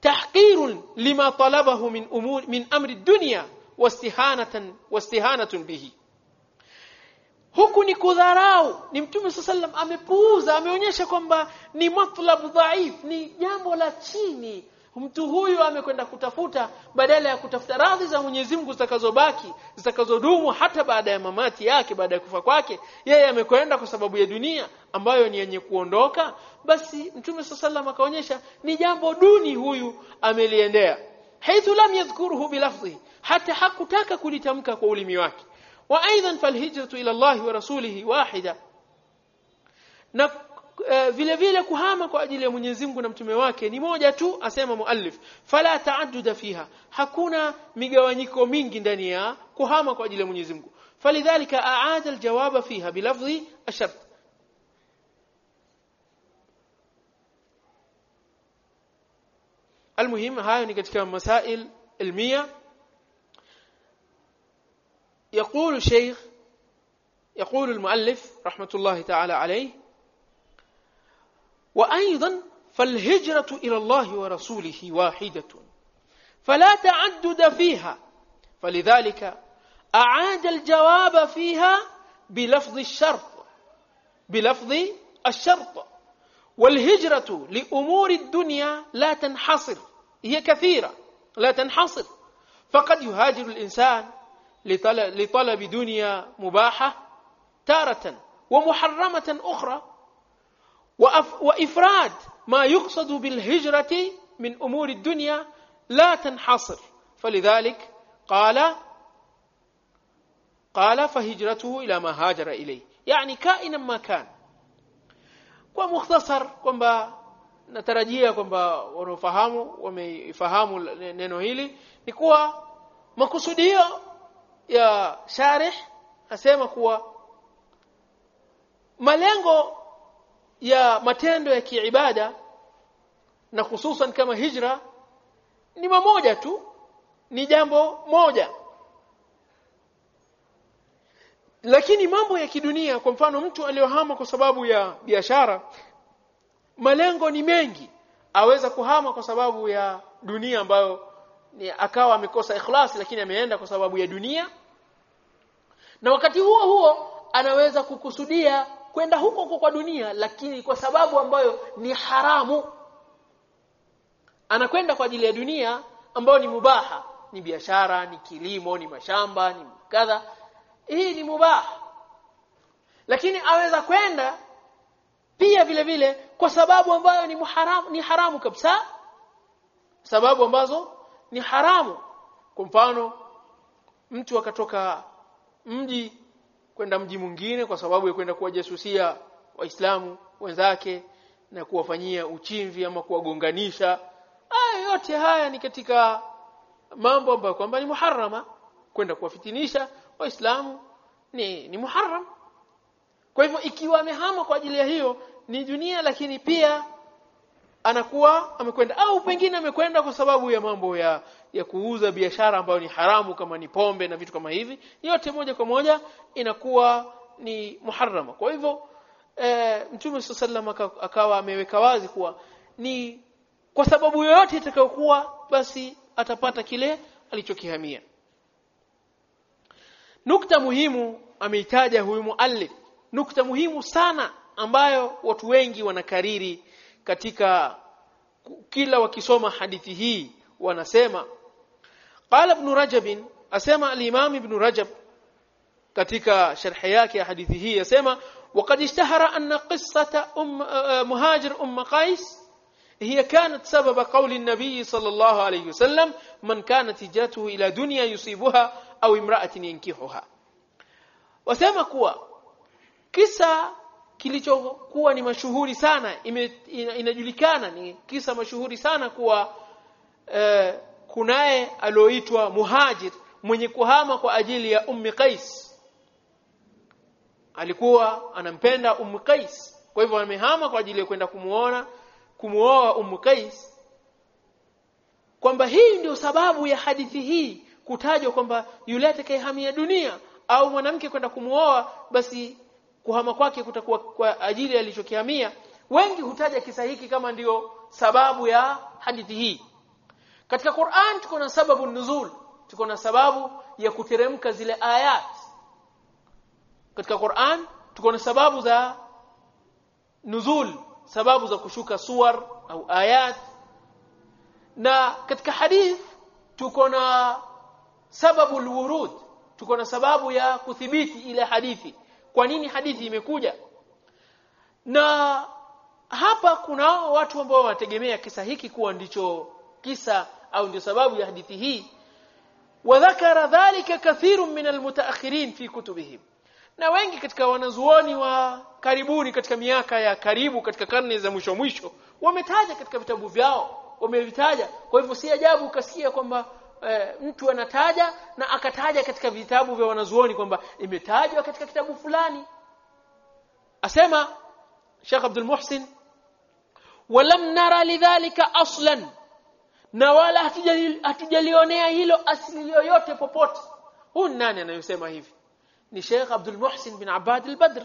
tahqirun lima talabahu min umur min amri dunya wastihanatan wastihanatun bihi huku ni kudharau ni mtume sallam amepuuza ameonyesha kwamba ni matlab dhaif ni jambo la chini mtu huyu amekwenda kutafuta badala ya kutafuta radhi za Mwenyezi Mungu zitakazobaki zitakazodumu hata baada ya mamati yake baada ya kufa kwake yeye amekwenda kwa sababu ya dunia ambayo ni yenye kuondoka. Basi mtume sallam akaonyesha ni jambo duni huyu ameliendea. Haithu lam yadhkuruhu bilafdhi hata hakutaka kulitamka kwa ulimi wake. Wa aidan falhijratu ila Allahi wa rasulihi wahida. Na vile vile kuhama kwa ajili ya Mwenyezi Mungu na mtume wake ni moja tu asema muallif fala taadduda fiha hakuna migawanyiko mingi ndani ya kuhama kwa ajili ya Mwenyezi Mungu falidhalika aada aljawaba fiha bilafdhi ashart المهم hayo ni katika masail ilmia يقول الشيخ يقول رحمة الله تعالى عليه وأيضا فالهجرة إلى الله ورسوله واحدة فلا تعدد فيها. فلذلك أعاد الجواب فيها بلفظ الشرط بلفظ الشرط. والهجرة لأمور الدنيا لا تنحصر هي كثيرة لا تنحصر. فقد يهاجر الإنسان لطلب دنيا مباحة تارة ومحرمة أخرى. وإفراد ما يقصد بالهجرة من أمور الدنيا لا تنحصر. فلذلك قال قال فهجرته إلى ما هاجر إليه. يعني كائنا ما كان. ومختصر كمبا natarajia kwamba wanaofahamu wameifahamu neno hili ni kuwa makusudio ya sharih asema kuwa ya matendo ya kiibada na hususan kama hijra ni mamoja tu ni jambo moja. Lakini mambo ya kidunia kwa mfano mtu aliyohama kwa sababu ya biashara malengo ni mengi. Aweza kuhama kwa sababu ya dunia ambayo ni akawa amekosa ikhlasi lakini ameenda kwa sababu ya dunia. Na wakati huo huo anaweza kukusudia kwenda huko kwa dunia lakini kwa sababu ambayo ni haramu. Anakwenda kwa ajili ya dunia ambayo ni mubaha. Ni biashara ni kilimo ni mashamba ni kadha. Hii ni mubaha. Lakini aweza kwenda pia vile vile kwa sababu ambayo ni muharamu ni haramu kabisa. Sababu ambazo ni haramu. Kwa mfano mtu akatoka mji kwenda mji mwingine kwa sababu ya kwenda kuwajasusia waislamu wenzake na kuwafanyia uchimvi ama kuwagonganisha. Haya yote haya ni katika mambo ambayo kwamba ni muharrama. Kwenda kuwafitinisha waislamu ni ni muharram. Kwa hivyo ikiwa amehama kwa ajili ya hiyo ni dunia lakini pia anakuwa amekwenda au pengine amekwenda kwa sababu ya mambo ya ya kuuza biashara ambayo ni haramu kama ni pombe na vitu kama hivi. Yote moja kwa moja inakuwa ni muharrama. Kwa hivyo e, mtume sallam akawa ameweka wazi kuwa ni kwa sababu yoyote itakayokuwa basi atapata kile alichokihamia. Nukta muhimu ameitaja huyu muallif. Nukta muhimu sana ambayo watu wengi wanakariri katika kila wakisoma hadithi hii wanasema qala ibn rajab asema al-imam ibn rajab katika sharhi yake ya hadithi hii asema وقد اشتهر أن قصة أم مهاجر أم قيس هي كانت سبب قول النبي صلى الله عليه وسلم من كانت هجرته إلى دنيا يصيبها أو امرأة ينكحها wasema kuwa kisa kilichokuwa ni mashuhuri sana ime, ina, inajulikana ni kisa mashuhuri sana kuwa eh, kunaye alioitwa muhajir mwenye kuhama kwa ajili ya ummi Qais. Alikuwa anampenda ummi Qais. Kwa hivyo amehama kwa ajili ya kwenda kumuona kumuoa ummi Qais. Kwamba hii ndio sababu ya hadithi hii kutajwa kwamba yule atakayehamia dunia au mwanamke kwenda kumuoa basi kuhama kwake kutakuwa kwa ajili alichokihamia wengi hutaja kisa hiki kama ndiyo sababu ya hadithi hii. Katika Qur'an tuko na sababu nuzul tuko na sababu ya kuteremka zile ayat. Katika Qur'an tuko na sababu za nuzul sababu za kushuka suwar au ayat. Na katika hadith tuko na sababu alwurud tuko na sababu ya kuthibiti ile hadithi kwa nini hadithi imekuja? Na hapa kuna watu ambao wanategemea kisa hiki kuwa ndicho kisa au ndio sababu ya hadithi hii. Wadhakara dhalika kathirun min almutaakhirin fi kutubihim. Na wengi katika wanazuoni wa karibuni katika miaka ya karibu katika karne za mwisho mwisho wametaja katika vitabu vyao wamevitaja. Kwa hivyo si ajabu ukasikia kwamba e, mtu anataja na akataja katika vitabu vya wanazuoni kwamba imetajwa katika kitabu fulani. Asema Sheikh Abdul Muhsin walam nara lidhalika aslan na wala hatujalionea hilo asili yoyote popote. Huu nani anayosema hivi? Ni Sheikh Abdul Muhsin bin Abad al-Badr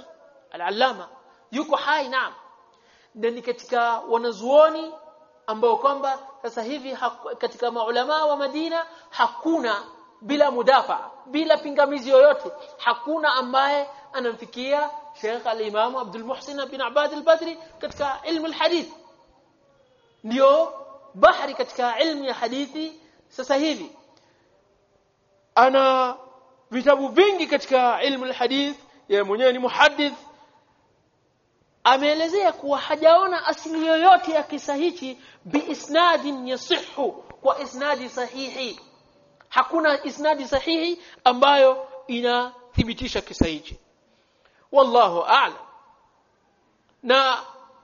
al-Allama. Yuko hai naam. Na katika wanazuoni ambao kwamba sasa hivi katika maulama wa Madina hakuna bila mudafa bila pingamizi yoyote. Hakuna ambaye anamfikia Sheikh al-Imam Abdul Muhsin bin Abad al-Badri katika ilmu al-hadith. Ndio bahari katika ilmu ya hadithi sasa hivi. Ana vitabu vingi katika ilmu al-hadith yeye mwenyewe ni muhaddith ameelezea kuwa hajaona asili yoyote ya kisa hichi biisnadin yasihu kwa isnadi sahihi. Hakuna isnadi sahihi ambayo inathibitisha kisa hichi. Wallahu a'lam. Na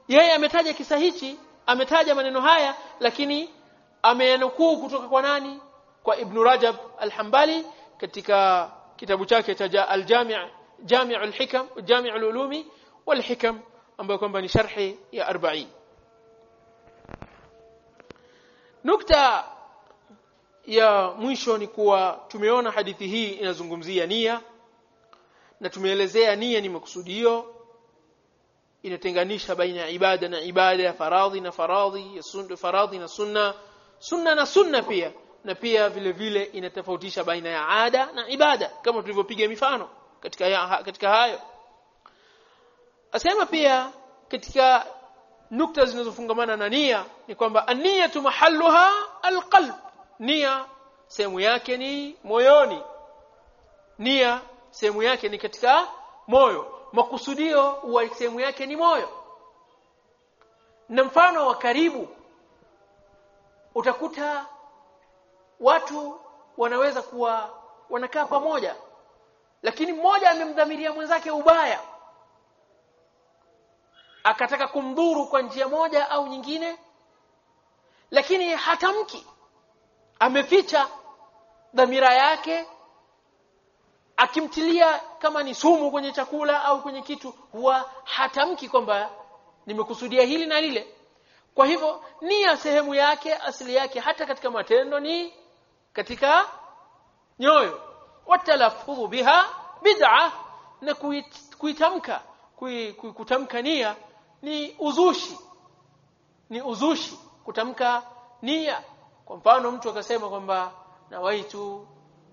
yeye ametaja kisa hichi ametaja maneno haya lakini ameyanukuu kutoka kwa nani? Kwa ibn Rajab al-Hanbali katika kitabu chake cha al-Jami' Jami' al-Hikam Jami' al-Ulumi wal-Hikam ambayo kwamba ni sharhi ya 40 nukta ya mwisho ni kuwa tumeona hadithi hii inazungumzia nia na tumeelezea nia ni makusudio inatenganisha baina ya ibada na ibada ya faradhi na faradhi ya sunna faradhi na sunna sunna na sunna pia na pia vile vile inatofautisha baina ya ada na ibada kama tulivyopiga mifano katika ya, katika hayo asema pia katika nukta zinazofungamana na nia ni kwamba aniyatu mahalluha alqalb. Nia sehemu yake ni moyoni. Nia sehemu yake ni katika moyo. Makusudio wa sehemu yake ni moyo. Na mfano wa karibu utakuta watu wanaweza kuwa wanakaa pamoja lakini mmoja amemdhamiria mwenzake ubaya akataka kumdhuru kwa njia moja au nyingine lakini hatamki. Ameficha dhamira yake akimtilia kama ni sumu kwenye chakula au kwenye kitu huwa hatamki kwamba nimekusudia hili na lile. Kwa hivyo nia sehemu yake asili yake hata katika matendo ni katika nyoyo. Watalafudhu biha bid'a na kuitamka kutamka nia ni uzushi. Ni uzushi kutamka nia. Kwa mfano mtu akasema kwamba nawaitu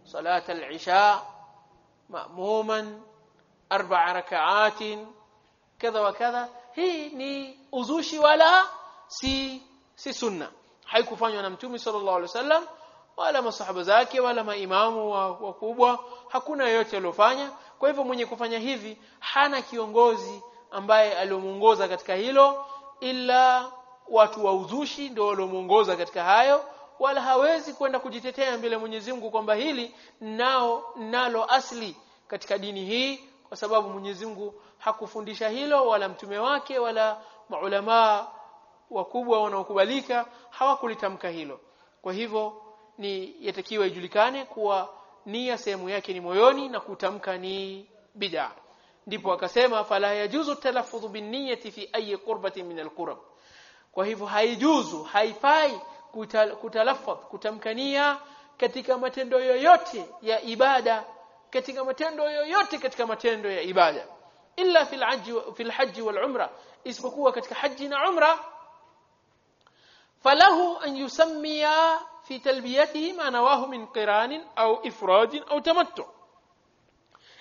salata al-isha ma'muman arba'a raka'atin kadha wa kadha. Hii ni uzushi wala si si sunna. Haikufanywa na mtume sallallahu alaihi wasallam wala masahaba zake wala maimamu wakubwa. Hakuna yeyote aliyofanya kwa hivyo mwenye kufanya hivi hana kiongozi ambaye aliomuongoza katika hilo ila watu wa uzushi ndio waliomuongoza katika hayo wala hawezi kwenda kujitetea mbele Mwenyezi Mungu kwamba hili nao nalo asli katika dini hii kwa sababu Mwenyezi Mungu hakufundisha hilo wala mtume wake wala maulama wakubwa wanaokubalika hawakulitamka hilo. Kwa hivyo ni yatakiwa ijulikane kuwa nia sehemu yake ni moyoni na kutamka ni bid'a ndipo akasema fala yajuzu talaffudhu binniyati fi ayi qurbatin min alqurab. Kwa hivyo haijuzu haifai kutalaffadh kutamkania katika matendo yoyote ya ibada katika matendo yoyote katika matendo ya ibada illa fil hajj fil hajj wal umra. Isipokuwa katika haji na umra falahu an yusammiya fi talbiyatihi ma nawahu min qiran au ifrad au tamattu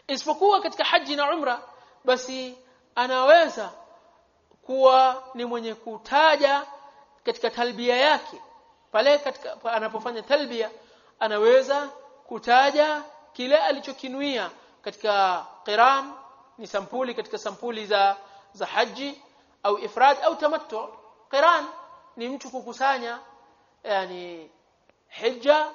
isipokuwa katika haji na umra basi anaweza kuwa ni mwenye kutaja katika talbia yake. Pale katika anapofanya talbia anaweza kutaja kile alichokinuia katika qiram ni sampuli katika sampuli za za haji au ifrad au tamattu. Qiran ni mtu kukusanya yani hija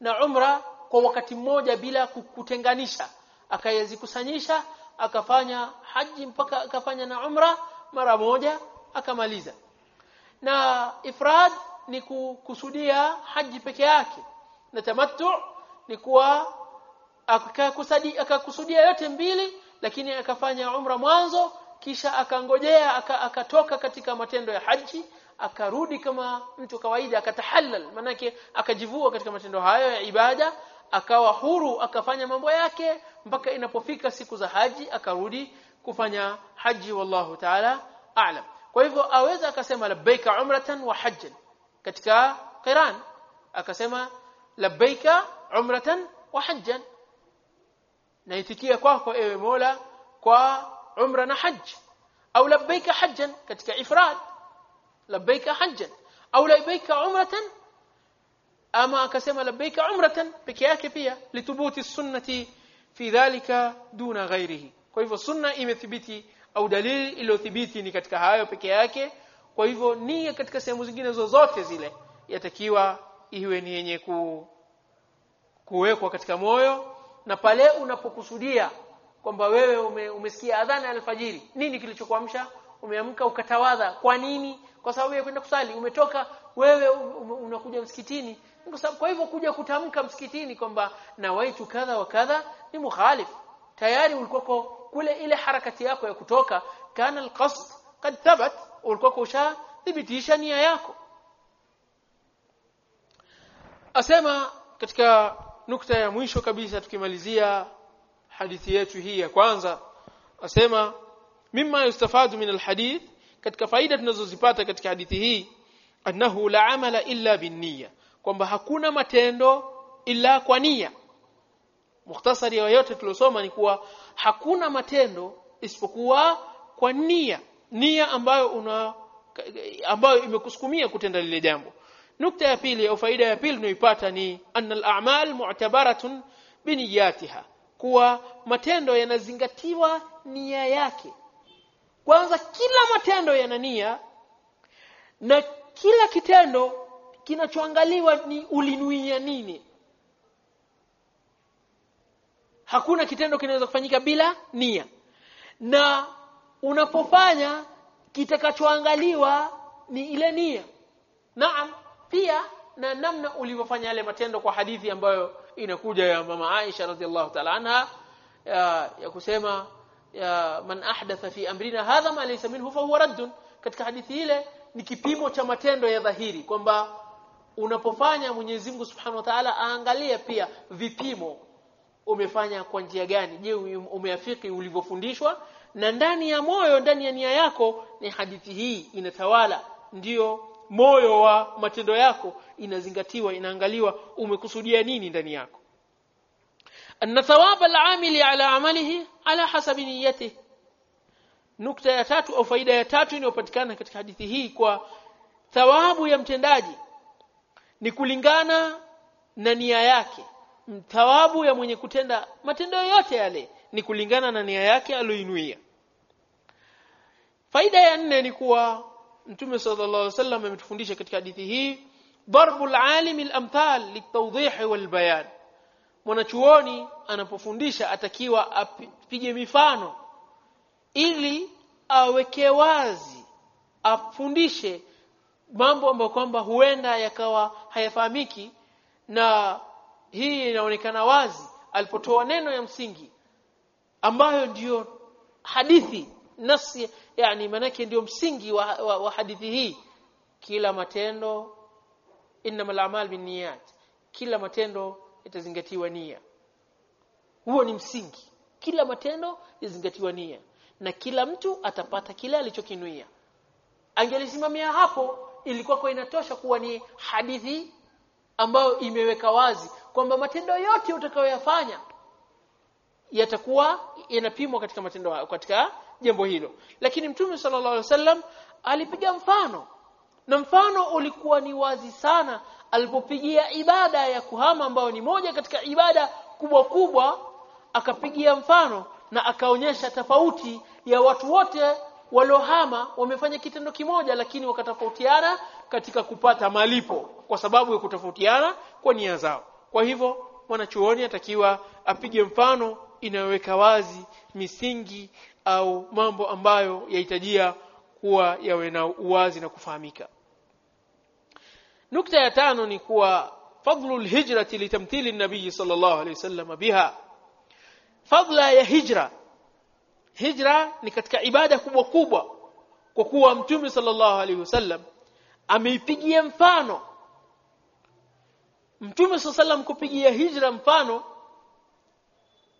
na umra kwa wakati mmoja bila kutenganisha akayazikusanyisha akafanya haji mpaka akafanya na umra mara moja akamaliza. Na ifrad ni kukusudia haji peke yake na tamattu ni kuwa akakusudia yote mbili lakini akafanya umra mwanzo kisha akangojea akatoka katika matendo ya haji akarudi kama mtu kawaida akatahallal manake akajivua katika matendo hayo ya ibada akawa huru akafanya mambo yake mpaka inapofika siku za haji akarudi kufanya haji wallahu ta'ala a'lam. Kwa hivyo aweza akasema labbaika umratan wa hajjan katika qiran akasema labbaika umratan wa hajjan. Naitikia kwako ewe Mola kwa umra na hajj. Au labbaika hajjan katika ifrad. Labbaika hajjan. Au labbaika umratan ama akasema labbaika umratan peke yake pia lithubuti sunnati fi dhalika duna ghairihi. Kwa hivyo sunna imethibiti au dalili iliyothibiti ni katika hayo peke yake. Kwa hivyo nia katika sehemu zingine zozote zile yatakiwa iwe ni yenye ku, kuwekwa katika moyo. Na pale unapokusudia kwamba wewe ume, umesikia adhana alfajiri nini kilichokuamsha? Umeamka ukatawadha kwa nini? Kwa sababu ya kwenda kusali. Umetoka wewe unakuja msikitini kwa hivyo kuja kutamka msikitini kwamba nawaitu kadha wa kadha ni mukhalif. Tayari ulikuwa kule ile harakati yako ya kutoka kana alqasd qad thabat ulikuwa ushathibitisha nia yako. Asema katika nukta ya mwisho kabisa tukimalizia hadithi yetu hii ya kwanza asema mimma yustafadu min alhadith katika faida tunazozipata katika hadithi hii annahu la amala illa binniya kwamba hakuna matendo ila kwa nia. Mukhtasari ya yote tuliosoma ni kuwa hakuna matendo isipokuwa kwa nia. Nia ambayo una ambayo imekusukumia kutenda lile jambo. Nukta ya pili au faida ya pili tunayoipata ni anna al-a'mal mu'tabaratun biniyatiha. Kuwa matendo yanazingatiwa nia yake. Kwanza kila matendo yana nia na kila kitendo kinachoangaliwa ni ulinuia nini? Hakuna kitendo kinaweza kufanyika bila nia. Na unapofanya kitakachoangaliwa ni ile nia. Naam pia na namna ulivyofanya yale matendo kwa hadithi ambayo inakuja ya mama Aisha radhiallahu ta'ala anha ya, ya kusema ya man ahdatha fi amrina hadha ma laysa minhu fa huwa raddun. Katika hadithi ile ni kipimo cha matendo ya dhahiri kwamba unapofanya Mwenyezi Mungu Subhanahu wa Ta'ala aangalie pia vipimo umefanya kwa njia gani. Je umeafiki ulivyofundishwa? Na ndani ya moyo ndani ya nia yako ni hadithi hii inatawala. Ndiyo moyo wa matendo yako inazingatiwa inaangaliwa umekusudia nini ndani yako. Anna thawaba al-amili ala amalihi ala hasabi niyyatihi nukta ya tatu au faida ya tatu inayopatikana katika hadithi hii kwa thawabu ya mtendaji ni kulingana na nia yake. Thawabu ya mwenye kutenda matendo yote yale ni kulingana na nia yake aliyoinuia. Faida ya nne ni kuwa mtume sallallahu alaihi wasallam ametufundisha katika hadithi hii darbul alimi al-amthal litawdih wal bayan. Mwanachuoni anapofundisha atakiwa apige mifano ili aweke wazi afundishe mambo ambayo kwamba huenda yakawa hayafahamiki na hii inaonekana wazi alipotoa neno ya msingi ambayo ndiyo hadithi nafsi yani manake ndiyo msingi wa, wa, wa hadithi hii. Kila matendo innamal a'mal binniyat kila matendo itazingatiwa nia. Huo ni msingi. Kila matendo yazingatiwa nia na kila mtu atapata kile alichokinuia. Angelisimamia hapo ilikuwa kwa inatosha kuwa ni hadithi ambayo imeweka wazi kwamba matendo yote utakayoyafanya yatakuwa yanapimwa katika matendo katika jambo hilo. Lakini mtume sallallahu alaihi wasallam alipiga mfano na mfano ulikuwa ni wazi sana alipopigia ibada ya kuhama ambayo ni moja katika ibada kubwa kubwa akapigia mfano na akaonyesha tofauti ya watu wote waliohama wamefanya kitendo kimoja lakini wakatofautiana katika kupata malipo kwa sababu ya kutofautiana kwa nia zao. Kwa hivyo mwanachuoni atakiwa apige mfano inayoweka wazi misingi au mambo ambayo yahitajia kuwa yawe na uwazi na kufahamika. Nukta ya tano ni kuwa fadlu alhijrati litamthili an-nabii sallallahu alayhi wasallam biha. Fadla ya hijra hijra ni katika ibada kubwa kubwa kwa kuwa mtume sallallahu alaihi wasallam ameipigia mfano. Mtume sallallahu kupigia hijra mfano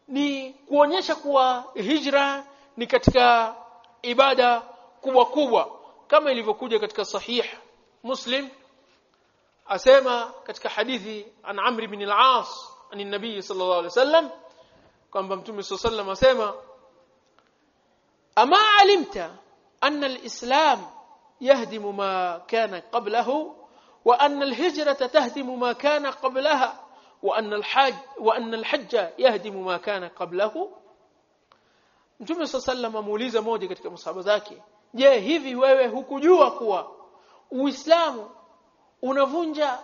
ni kuonyesha kuwa hijra ni katika ibada kubwa kubwa kama ilivyokuja katika sahih muslim asema katika hadithi an amr ibn al-aas an nabii sallallahu alaihi wasallam kwamba mtume wasallam asema ama alimta anna alislam yahdimu ma kana qablahu wa anna alhijrata tahdimu ma kana qablaha wa anna alhajj wa anna alhajja yahdimu ma kana qablahu Mtume sallallahu amuuliza moja katika masahaba zake je hivi wewe hukujua kuwa Uislamu unavunja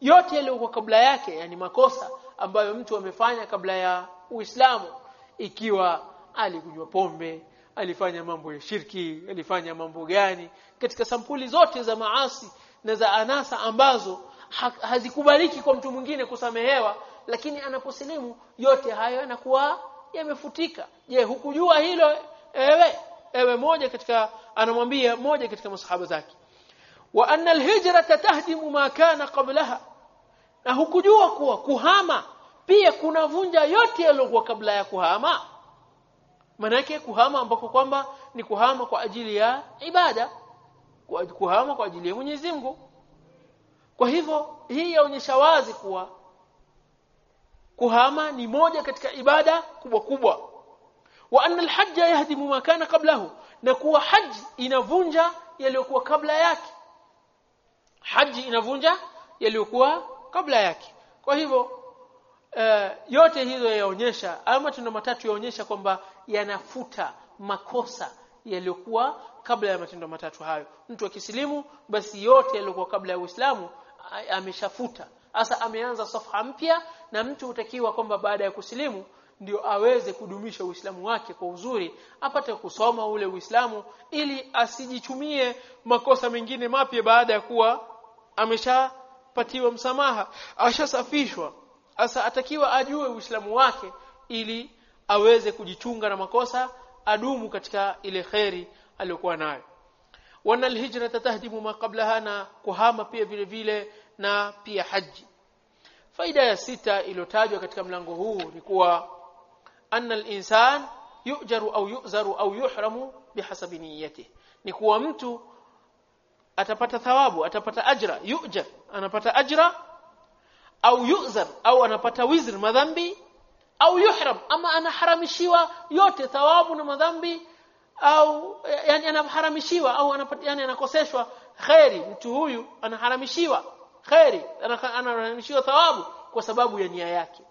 yote yaliyokuwa kabla yake yani makosa ambayo mtu amefanya kabla ya Uislamu ikiwa alikujua pombe alifanya mambo ya shirki alifanya mambo gani? Katika sampuli zote za maasi na za anasa ambazo hazikubaliki kwa mtu mwingine kusamehewa lakini anaposilimu yote hayo yanakuwa yamefutika. Je hukujua hilo? Ewe ewe moja katika anamwambia moja katika masahaba zake. Wa anna alhijra tahdimu ma kana qablaha. Na hukujua kuwa kuhama pia kunavunja yote yaliyokuwa kabla ya kuhama manake kuhama ambako kwamba ni kuhama kwa ajili ya ibada kuhama kwa ajili ya Mwenyezi Mungu. Kwa hivyo hii yaonyesha wazi kuwa kuhama ni moja katika ibada kubwa kubwa. Wa anna alhajj yahdimu ma kana qablahu na kuwa haji inavunja yaliyokuwa kabla yake. Haji inavunja yaliyokuwa kabla yake. Kwa hivyo uh, yote hizo yaonyesha ama matendo matatu yaonyesha kwamba yanafuta makosa yaliyokuwa kabla ya matendo matatu hayo. Mtu akisilimu basi yote yaliyokuwa kabla ya Uislamu ameshafuta. Sasa ameanza safha mpya na mtu utakiwa kwamba baada ya kusilimu ndio aweze kudumisha Uislamu wake kwa uzuri apate kusoma ule Uislamu ili asijichumie makosa mengine mapya baada ya kuwa ameshapatiwa msamaha ashasafishwa. Sasa atakiwa ajue Uislamu wake ili aweze kujichunga na makosa adumu katika ile kheri aliyokuwa nayo. Wana alhijra tahdimu ma qablaha na kuhama pia vile vile na pia haji. Faida ya sita iliyotajwa katika mlango huu ni kuwa anna al-insan yujaru au yuzaru au yuhramu bihasabi niyyati ni kuwa mtu atapata thawabu atapata ajra yujar anapata ajra au yuzar au anapata wizr madhambi au yuhram ama anaharamishiwa yote thawabu na madhambi au yani anaharamishiwa au anapata yani anakoseshwa khairi mtu huyu anaharamishiwa khairi anaharamishiwa thawabu kwa sababu ya nia yake.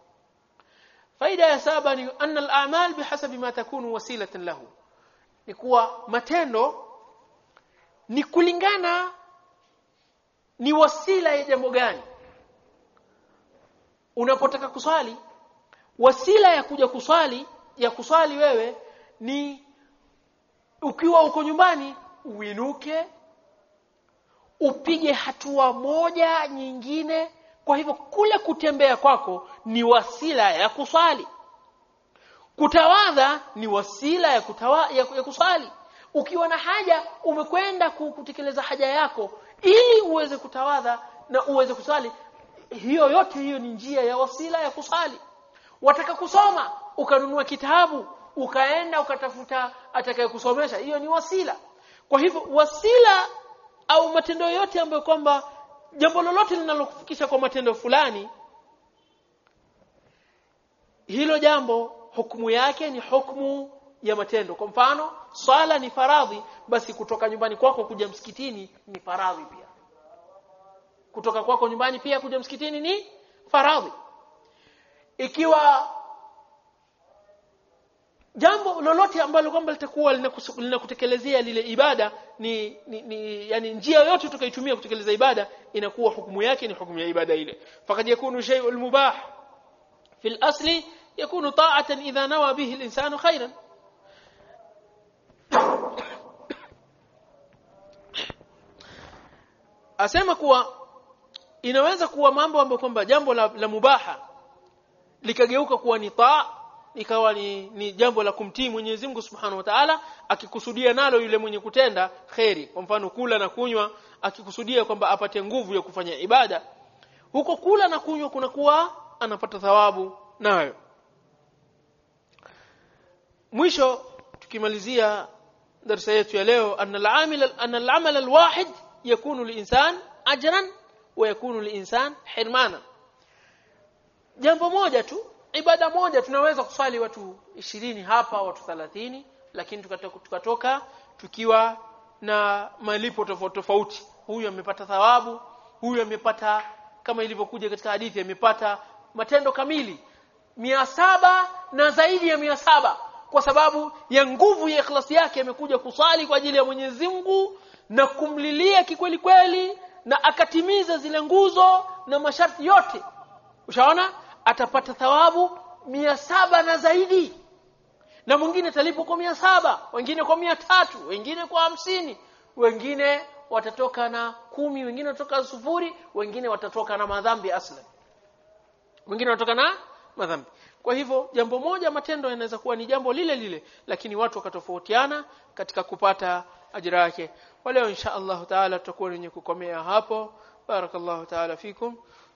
Faida ya saba ni anna al-a'mal bihasabi ma takunu wasilatan lahu. Ni kuwa matendo ni kulingana ni wasila ya jambo gani. Unapotaka kuswali wasila ya kuja kuswali ya kuswali wewe ni ukiwa uko nyumbani uinuke upige hatua moja nyingine. Kwa hivyo kule kutembea kwako ni wasila ya kuswali. Kutawadha ni wasila ya, kutawa, ya, ya kuswali. Ukiwa na haja umekwenda kutekeleza haja yako ili uweze kutawadha na uweze kuswali. Hiyo yote hiyo ni njia ya wasila ya kusali wataka kusoma ukanunua kitabu ukaenda ukatafuta atakayekusomesha hiyo ni wasila. Kwa hivyo wasila au matendo yote ambayo kwamba jambo lolote linalokufikisha kwa matendo fulani hilo jambo hukumu yake ni hukumu ya matendo. Kwa mfano swala ni faradhi basi kutoka nyumbani kwako kuja msikitini ni faradhi pia. Kutoka kwako nyumbani pia kuja msikitini ni faradhi ikiwa jambo lolote ambalo kwamba litakuwa linakutekelezea lile ibada ni, ni, ni yani njia yote tukaitumia kutekeleza ibada inakuwa hukumu yake ni hukumu ya ibada ile. Fakad yakunu shay'ul mubah fil asli yakunu ta'atan idha nawa bihi al-insanu khayran. Asema kuwa inaweza kuwa mambo ambayo kwamba jambo la, la mubaha likageuka kuwa ni taa ikawa ni, ni jambo la kumtii Mwenyezi Mungu Subhanahu wa Ta'ala akikusudia nalo yule mwenye kutenda kheri. Kwa mfano kula na kunywa akikusudia kwamba apate nguvu ya kufanya ibada. Huko kula na kunywa kunakuwa anapata thawabu nayo. Mwisho tukimalizia darasa yetu ya leo anna al-amal al-wahid yakunu li-insan ajran wa yakunu li-insan hirmana jambo moja tu ibada moja tunaweza kuswali watu ishirini hapa watu thalathini lakini tukatoka, tukatoka tukiwa na malipo tofauti tofauti. Huyu amepata thawabu huyu amepata kama ilivyokuja katika hadithi amepata matendo kamili. Mia saba na zaidi ya mia saba kwa sababu ya nguvu ya ikhlasi yake amekuja kusali kwa ajili ya Mwenyezi Mungu na kumlilia kikweli kweli na akatimiza zile nguzo na masharti yote. Ushaona atapata thawabu mia saba na zaidi. Na mwingine atalipwa kwa mia saba wengine kwa mia tatu wengine kwa hamsini. Wengine watatoka na kumi wengine watatoka sufuri wengine watatoka na madhambi aslan. Wengine watatoka na madhambi. Kwa hivyo jambo moja matendo yanaweza kuwa ni jambo lile lile lakini watu wakatofautiana katika kupata ajira yake. Waleo insha Allah taala tutakuwa wenye kukomea hapo. Barakallahu taala fikum